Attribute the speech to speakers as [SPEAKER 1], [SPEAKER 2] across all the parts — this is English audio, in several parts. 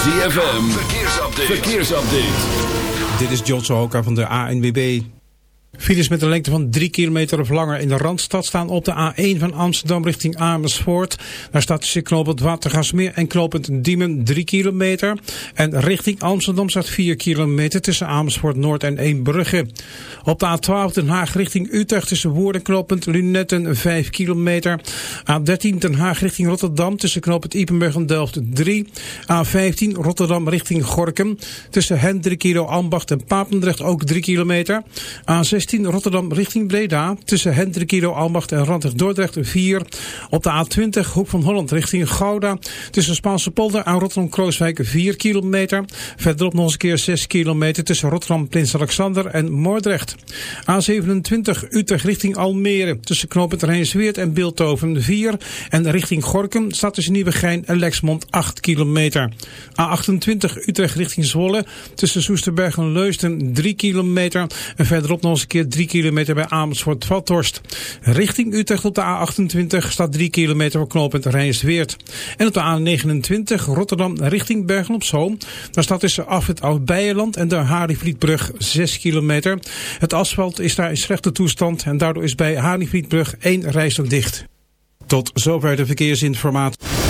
[SPEAKER 1] ZFM, verkeersupdate. verkeersupdate.
[SPEAKER 2] Dit is John Sohoka van de ANWB. Files met een lengte van 3 kilometer of langer in de Randstad staan op de A1 van Amsterdam richting Amersfoort. Daar staat tussen knooppunt Watergasmeer en knooppunt Diemen 3 kilometer. En richting Amsterdam staat 4 kilometer tussen Amersfoort Noord en Eembrugge. Op de A12 Den Haag richting Utrecht tussen Woerden knooppunt Lunetten 5 kilometer. A13 Den Haag richting Rotterdam tussen knooppunt Ipenburg en Delft 3. A15 Rotterdam richting Gorkum tussen Hendrik Kilo Ambacht en Papendrecht ook 3 kilometer. A16 Rotterdam richting Breda. Tussen Hendrikido, Almacht en Randweg Dordrecht 4. Op de A20 Hoek van Holland richting Gouda. Tussen Spaanse polder en Rotterdam-Krooswijk 4 kilometer. Verderop nog eens een keer 6 kilometer tussen Rotterdam, Prins Alexander en Moordrecht. A27 Utrecht richting Almere. Tussen knooppunt Rijnsweert en Beeldhoven 4. En richting Gorkum staat tussen Nieuwegein en Lexmond 8 kilometer. A28 Utrecht richting Zwolle. Tussen Soesterberg en Leusden 3 kilometer. En verderop nog eens een keer 3 kilometer bij Amersfoort Vathorst. Richting Utrecht op de A28 staat 3 kilometer voor knooppunt Rijnsweert. En op de A29 Rotterdam richting Bergen op Zoom. Daar staat tussen af het Oud-Beijerland en de Harivlietbrug 6 kilometer. Het asfalt is daar in slechte toestand en daardoor is bij Harivlietbrug één rijstok dicht. Tot zover de verkeersinformatie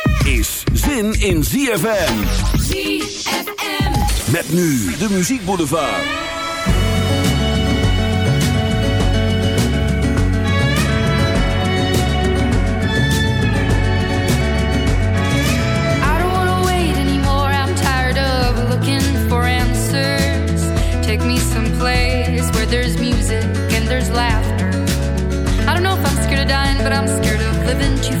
[SPEAKER 1] Is zin in ZFM.
[SPEAKER 3] ZFM.
[SPEAKER 1] Met nu de muziekboulevard.
[SPEAKER 4] I don't wanna wait anymore. I'm tired of looking for answers. Take me someplace where there's music and there's laughter. I don't know if I'm scared of dying, but I'm scared of living too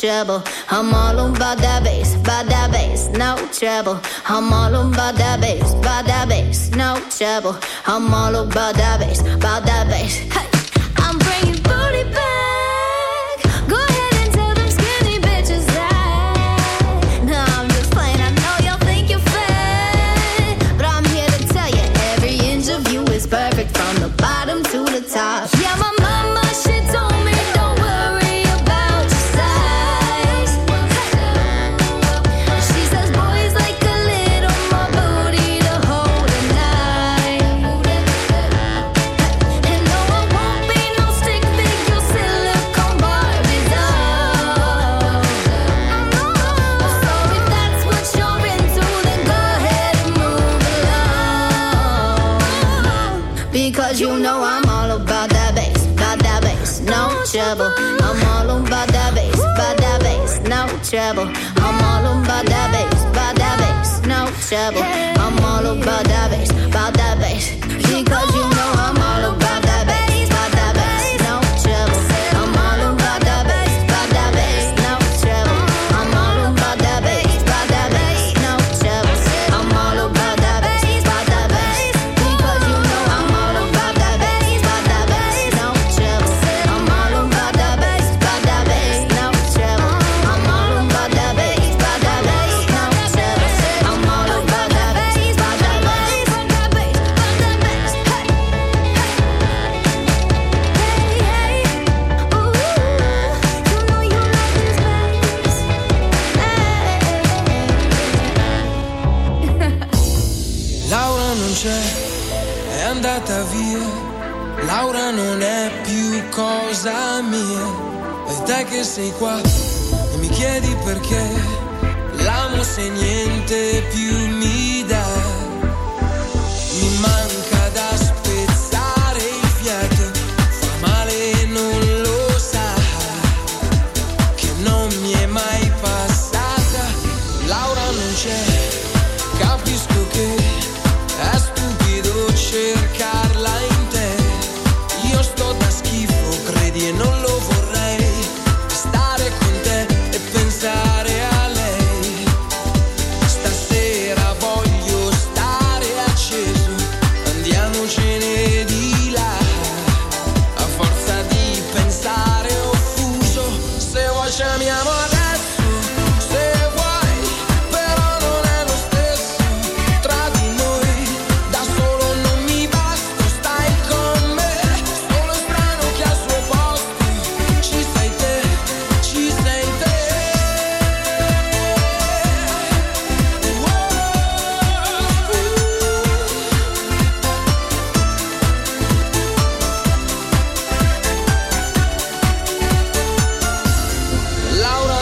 [SPEAKER 5] trouble. I'm all about that bass, about that bass, no trouble. I'm all about that bass, about that bass, no trouble. I'm all about that bass, about that bass. Hey,
[SPEAKER 6] trouble.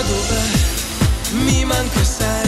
[SPEAKER 7] dove mi manca
[SPEAKER 8] sai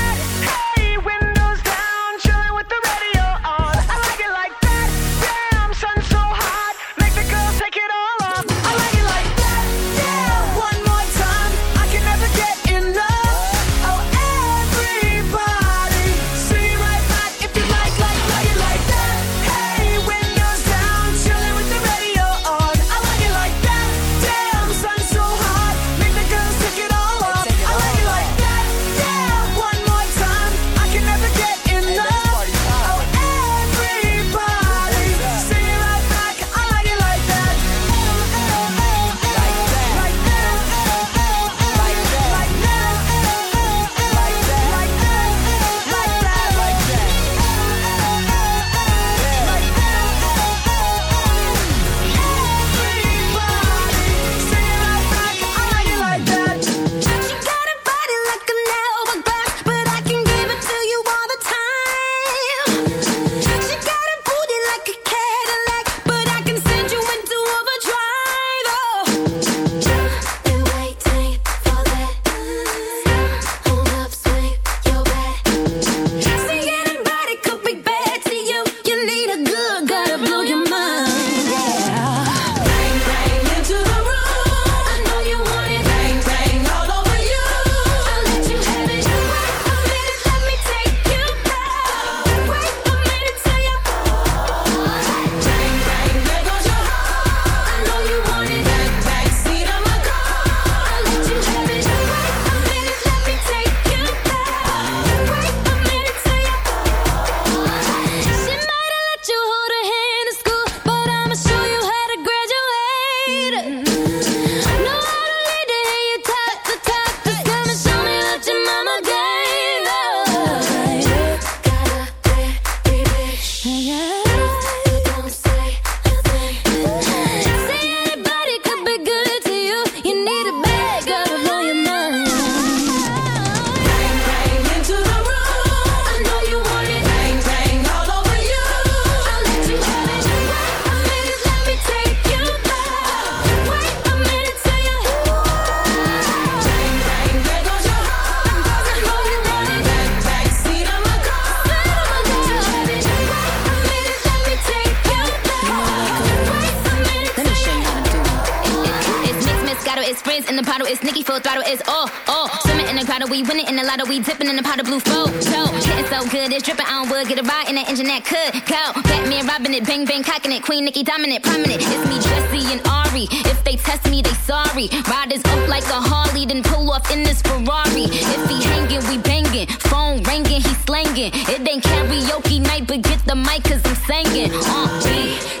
[SPEAKER 9] Winning in the lotto, we dipping in the pot of blue flow. Show, getting so good, it's dripping on wood, get a ride in the engine that could go. Batman robbing it, bang bang cocking it, Queen Nicki dominant, prominent. It's me, Jessie and Ari. If they test me, they sorry. Riders up like a Harley, then pull off in this Ferrari. If he hanging, we banging. Phone ringing, he slanging. It ain't karaoke night, but get the mic, cause I'm singing. Uh,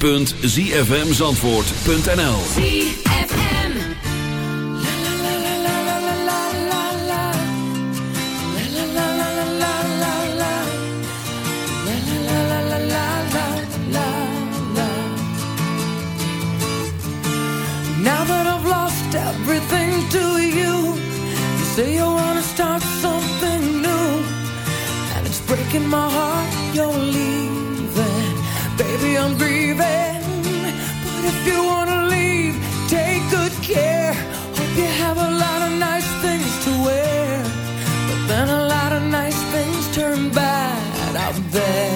[SPEAKER 1] www.zfmzandvoort.nl
[SPEAKER 10] say you wanna start something new And it's breaking my heart, you're leaving. I'm grieving. But if you wanna leave, take good care. Hope you have a lot of nice things to wear. But then a lot of nice things turn bad out there.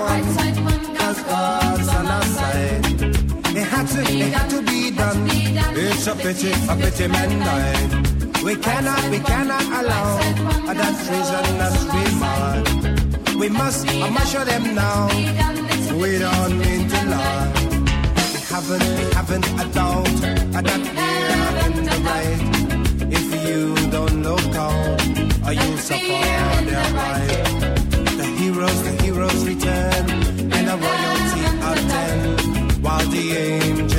[SPEAKER 11] one gods on our side.
[SPEAKER 12] It had to, it had to be done. It's a pity, a pity man. We cannot, we cannot allow that treasonous remark. We must, I must show them now. We don't mean to lie. We haven't, we haven't a doubt that we're in the right. If you don't look out, you'll suffer their right. The heroes, the heroes return and a royalty of them, while the
[SPEAKER 13] angels.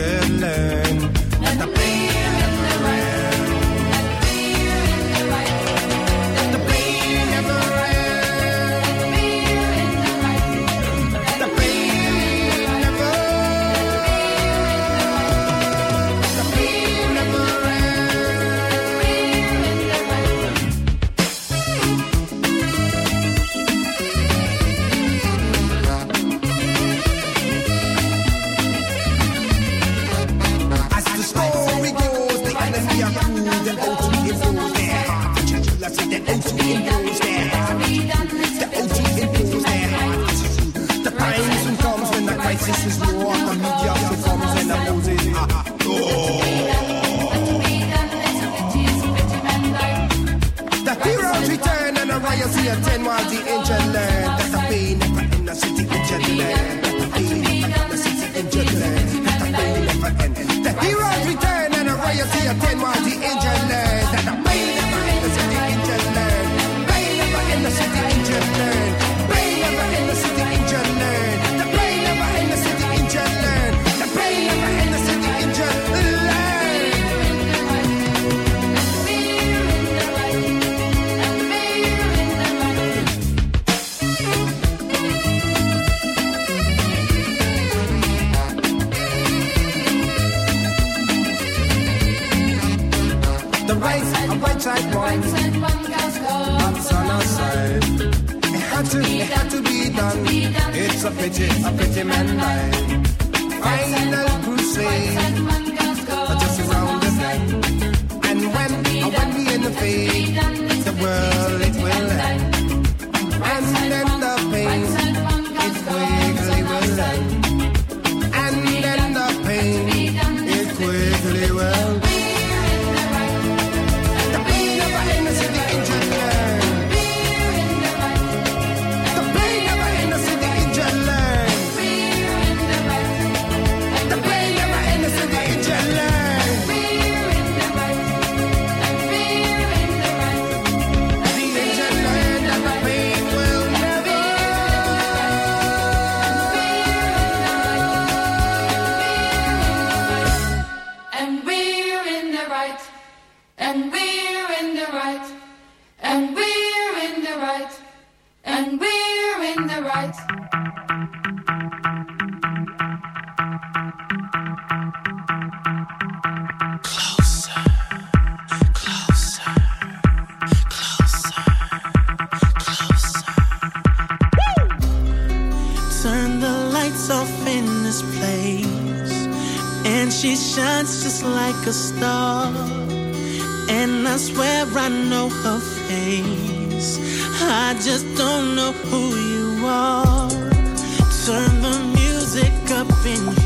[SPEAKER 13] Up in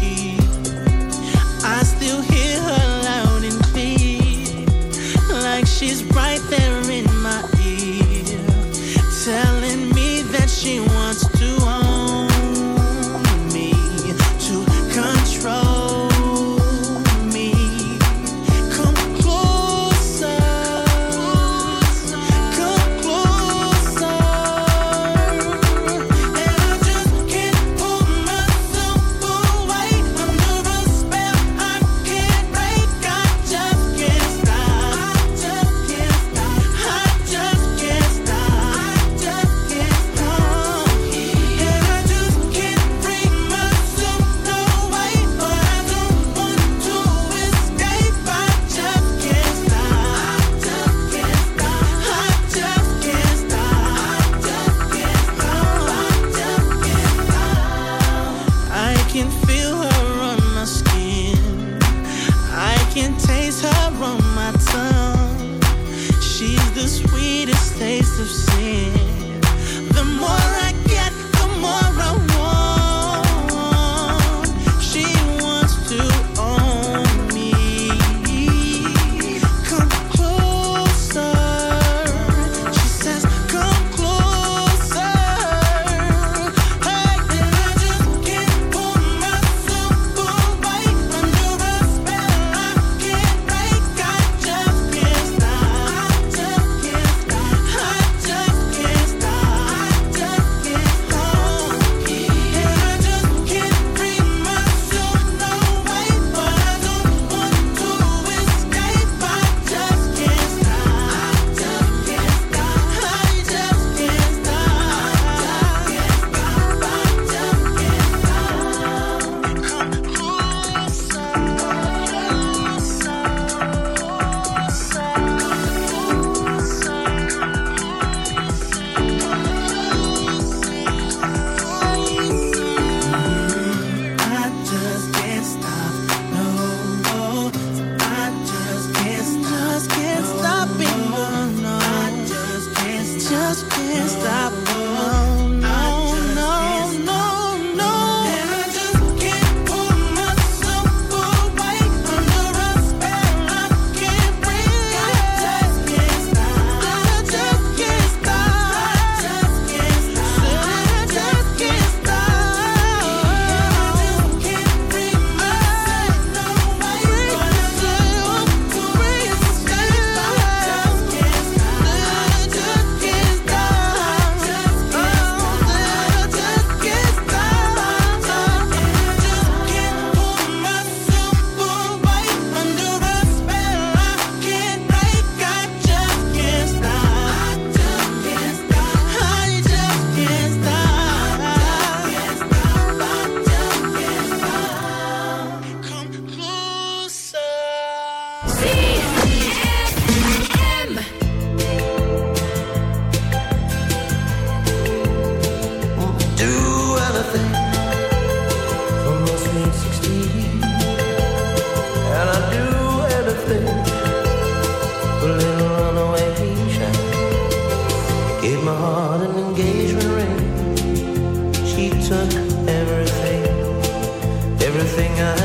[SPEAKER 14] everything I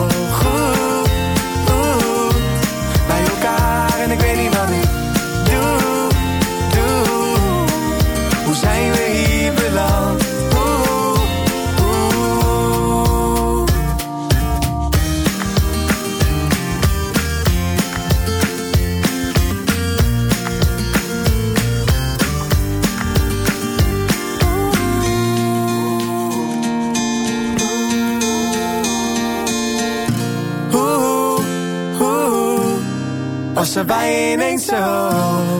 [SPEAKER 15] Passen wij ineens zo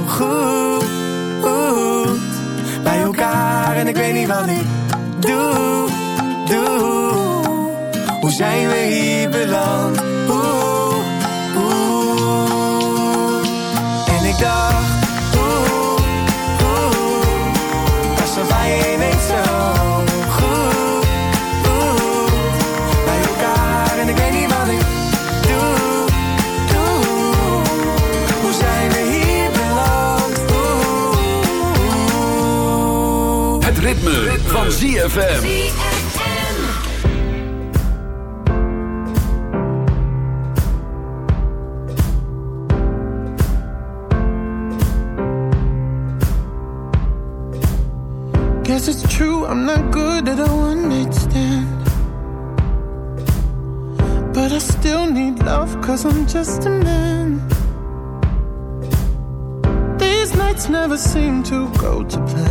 [SPEAKER 15] goed
[SPEAKER 1] ZFM.
[SPEAKER 16] Guess it's true, I'm not good at a one night stand. But I still need love, cause I'm just a man. These nights never seem to go to plan.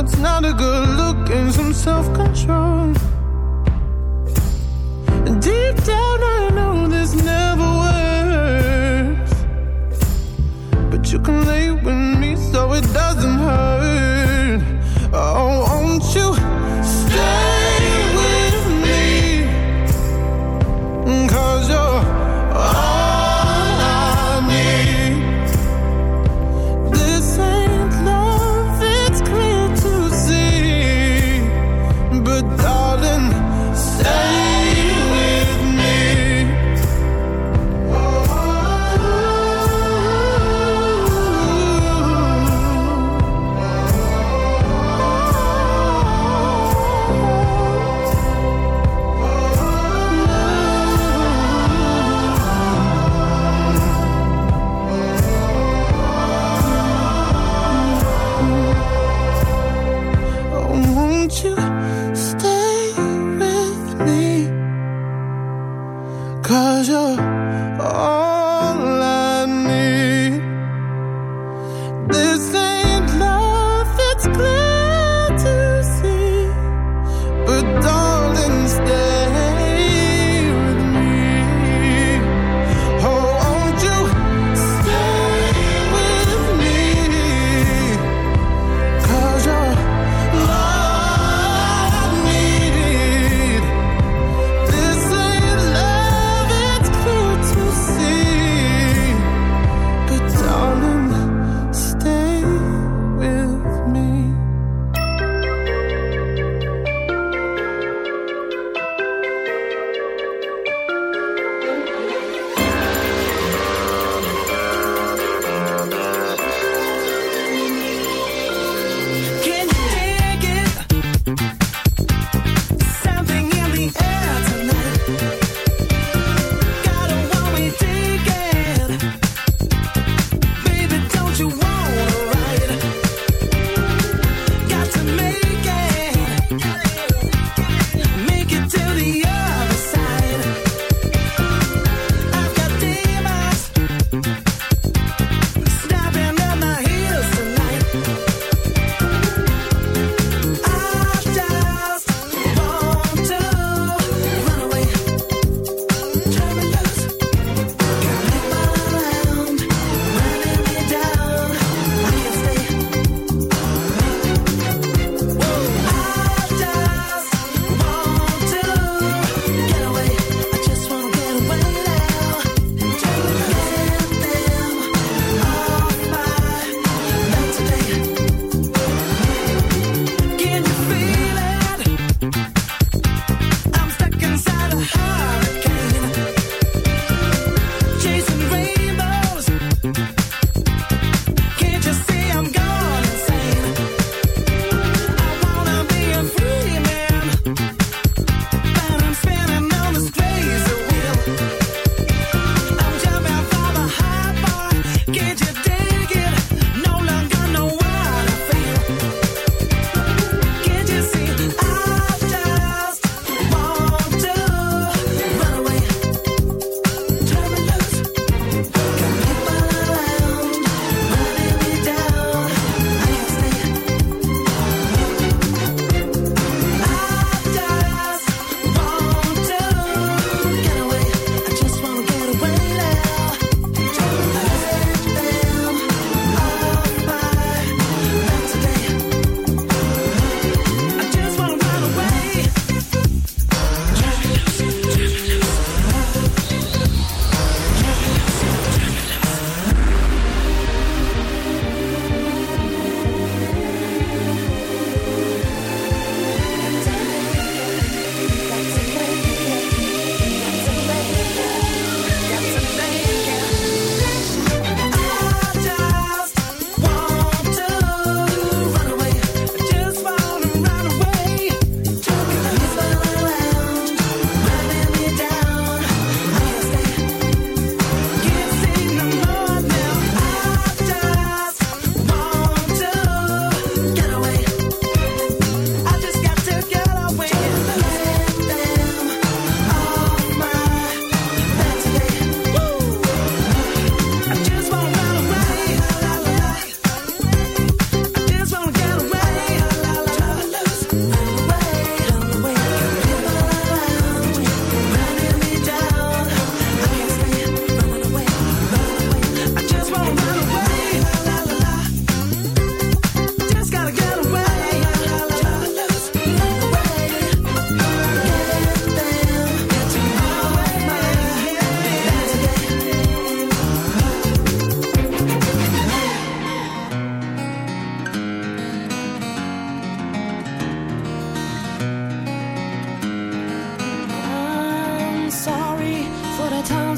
[SPEAKER 16] It's not a good look and some self control. Deep down, I know this never works. But you can lay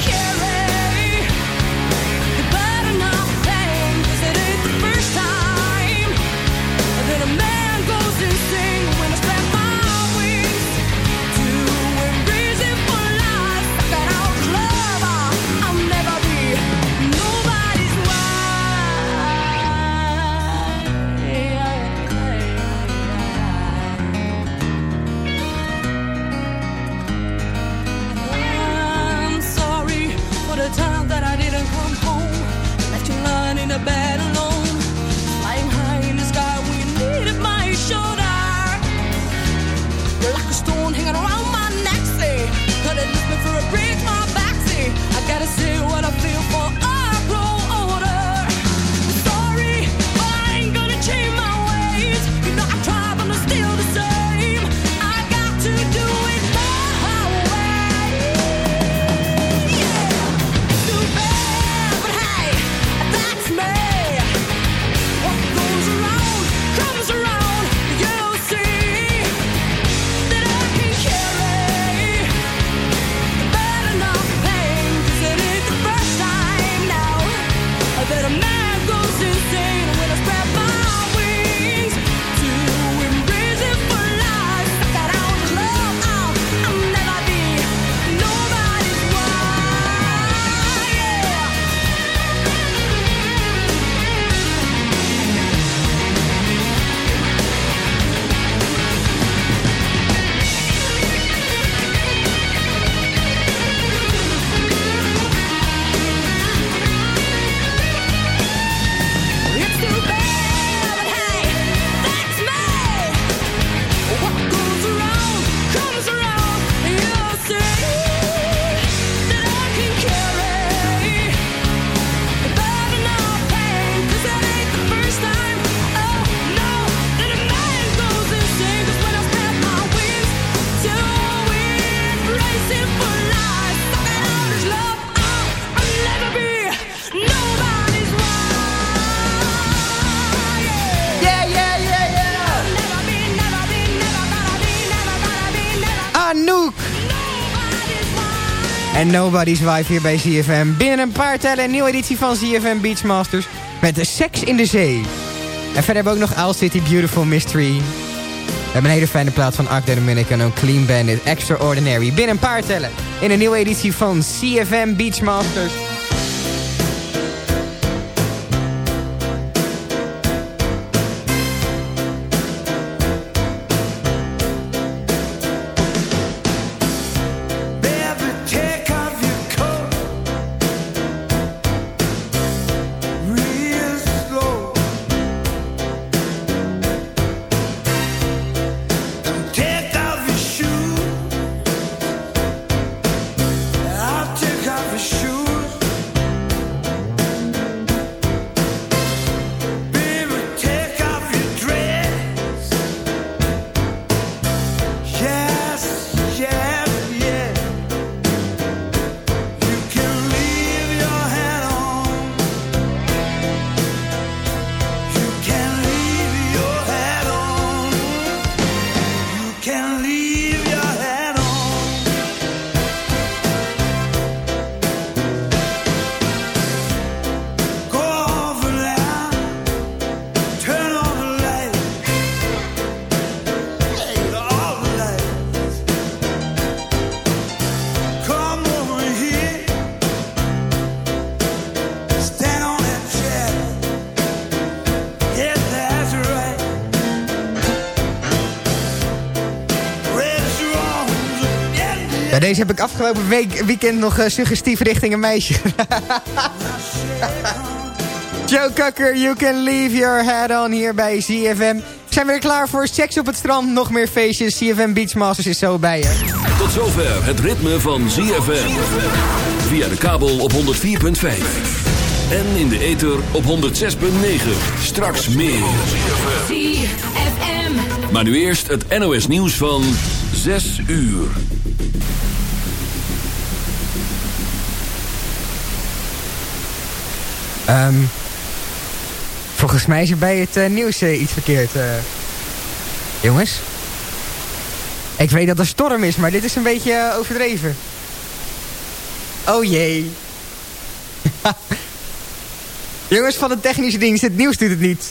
[SPEAKER 17] care Nobody's Wife
[SPEAKER 10] hier bij ZFM. Binnen een paar tellen een nieuwe editie van ZFM Beachmasters... met de Seks in de Zee. En verder hebben we ook nog Owl City Beautiful Mystery. We hebben een hele fijne plaat van Act Dominic en ook Clean Bandit Extraordinary. Binnen een paar tellen in een nieuwe editie van CFM Beachmasters... Deze heb ik afgelopen weekend nog eh, suggestief richting een meisje. Joe Cocker, you can leave your head on hier bij ZFM.
[SPEAKER 15] Zijn we er klaar voor? Seks op het strand, nog meer feestjes. ZFM Beachmasters is zo bij je.
[SPEAKER 1] Tot zover het ritme van ZFM. Via de kabel op 104.5. En in de ether op 106.9. Straks meer.
[SPEAKER 18] ZFM.
[SPEAKER 1] Maar nu eerst het NOS nieuws van 6 uur.
[SPEAKER 15] Ehm volgens mij is er bij het eh, nieuws eh, iets verkeerd. eh. jongens. Ik weet dat er storm is, maar dit is een beetje overdreven. Oh jee. jongens van de technische dienst, het nieuws doet het niet.